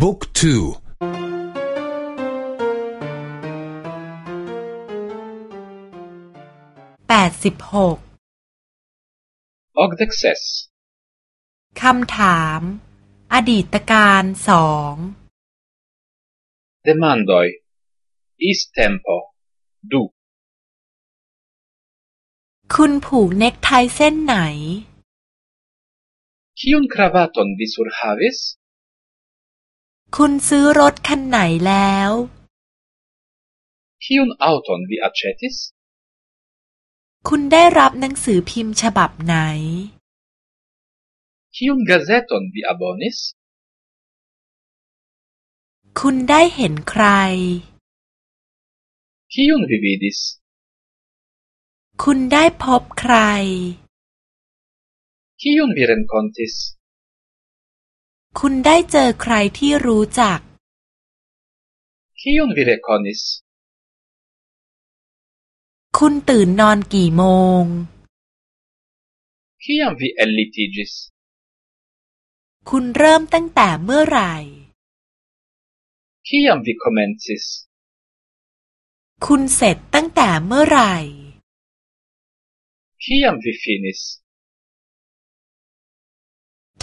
book twoแปดสิบหก okdek ses คำถาม อดีตกาลสอง demandoj is tempo du คุณผูกเน็กไทเส้นไหน Kiun kravaton vi surhavis? คุณซื้อรถคันไหนแล้ว Kiun auton vi aĉetis? คุณได้รับหนังสือพิมพ์ฉบับไหน Kiun gazeton vi abonis? คุณได้เห็นใคร Kiun vi vidis? คุณได้พบใคร Kiun vi renkontis? คุณได้เจอใครที่รู้จัก Kiun vi rekonis? คุณตื่นนอนกี่โมง Kiam vi ellitiĝis? คุณเริ่มตั้งแต่เมื่อไหร่ Kiam vi komencis? คุณเสร็จตั้งแต่เมื่อไหร่ Kiam vi finis?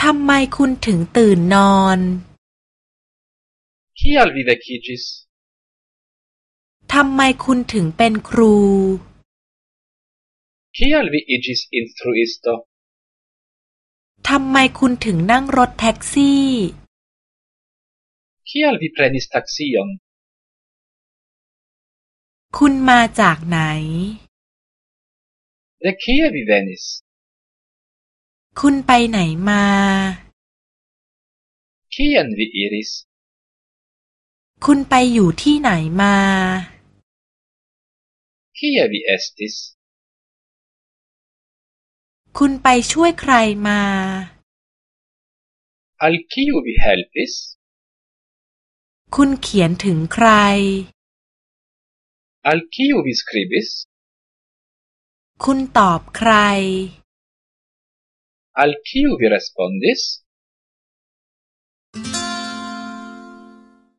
ทำไมคุณถึงตื่นนอน Kial vi vekiĝis? ทำไมคุณถึงเป็นครู Kial vi iĝis instruisto? ทำไมคุณถึงนั่งรถแท็กซี่ Kial vi prenis taksion? คุณมาจากไหน De kie vi venis? คุณไปไหนมา Kien vi iris? คุณไปอยู่ที่ไหนมา Kie vi estis? คุณไปช่วยใครมา Al kiu vi helpis? คุณเขียนถึงใคร Al kiu vi skribis? คุณตอบใคร Al kiu vi respondis?